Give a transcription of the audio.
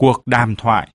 cuộc đàm thoại.